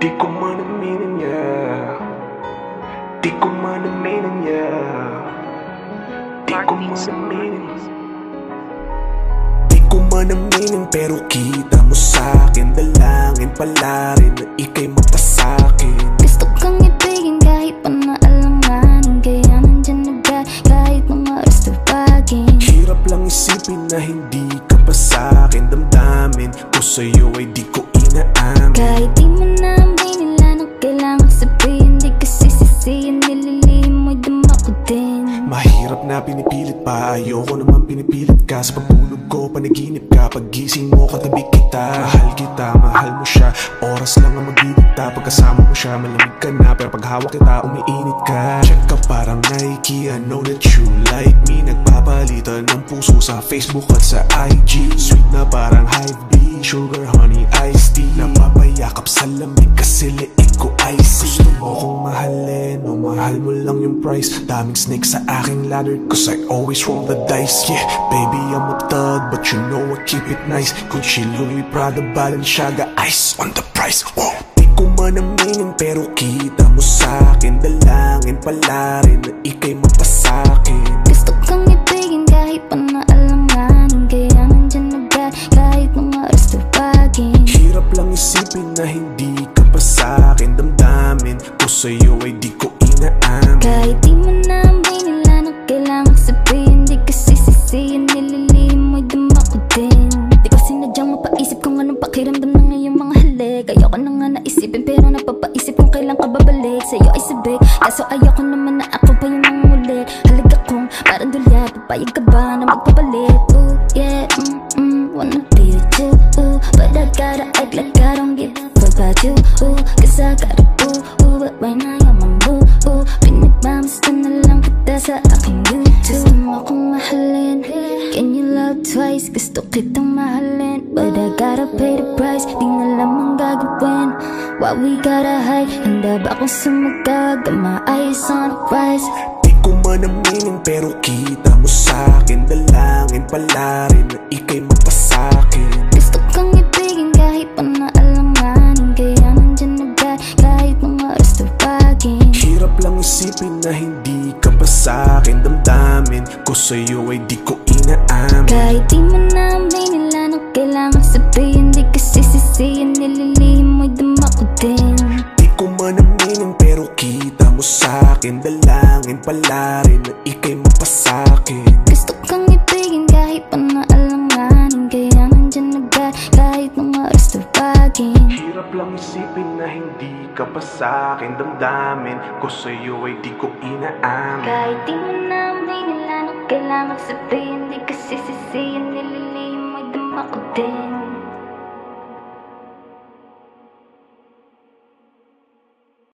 Di ko man aminin niya Di ko man aminin niya Di ko man aminin Di ko man aminin pero kita mo sa'kin Dalangin pala rin na ika'y mapasakin Gusto kang ibigin kahit pa naalanganin Kaya nandyan agad kahit mga oras tawagin. Hirap lang isipin na hindi ka pa sa'kin Damdamin. Ko sa'yo ay di ko inaamin. Kahit di mo na Na pinipilit pa. Ayoko naman pinipilit ka. Sa pagtulog ko, panaginip ka. Paggising mo, katabi kita. Mahal kita, mahal mo siya. Oras lang ang magdidikta. Pagkasama mo siya, malamig ka na. Pero pag hawak kita, umiinit ka. Check ka parang Nike. I know that you like me. Nagpapalitan ng puso sa Facebook at sa IG Sweet na parang Hive bee Sugar, honey, iced tea. Napapayakap sa lamig kasi liig ko icy. Gusto mo kong mahalin? o mahal mo lang yung price. Daming snake sa aking ladder cause I always roll the dice. Yeah, baby I'm a thug but you know I keep it nice. Gucci, Louis, Prada, Balenciaga Ice on the price, whoa. Di ko man aminin pero kita mo sa'kin Dalangin pala rin na ika'y mapasakin Gusto kang ibigin kahit pa naalanganin Kaya nandyan agad kahit mga oras tawagin Hirap lang isipin na hindi ka pa sa'kin Damdamin ko sa'yo ay di ko inaamin Kahit di mo na aminin lang ang kailangan sabihin. Di ka sisisihin, nililihim mo'y dama ko din. Di ko sinadyang mapaisip kung anong pakiramdam ng iyong mga halik. Ayoko na nga naisipin pero napapaisip kung kailan ka babalik. Sa'yo ay sabik, kaso ayoko naman na ako pa yung nangulit Halaga kong parang dulya, papayag ka ba na magpapalit? Ooh yeah, mm mm, wanna be with you. Ooh, but I gotta act like I mahalin But I gotta pay the price. Di nga alam ang gagawin. Why we gotta hide? Handa ba akong sumagag? Got my eyes on the prize Di ko man aminin pero kita mo sa'kin Dalangin pala rin na ika'y mapasakin Gusto kang ibigin kahit pa naalanganin Kaya nandyan agad kahit mga oras tawagin. Hirap lang isipin na hindi ka pa sa'kin Damdamin ko sa'yo ay di ko inaamin. Kahit di na lang ang kailangan sabihin Di ka sisisihin, nililihim mo'y dama ko din. Di ko man aminin pero kita mo sa'kin. Dalangin pala rin na ika'y mapasakin. Gusto kang ibigin kahit pa naalanganin Kaya nandyan agad kahit mga oras tawagin Hirap lang isipin na hindi ka pa sa'kin. Damdamin ko sa'yo ay di ko inaamin. Kahit di mo na aminin ang kailangan sabihin 甘くて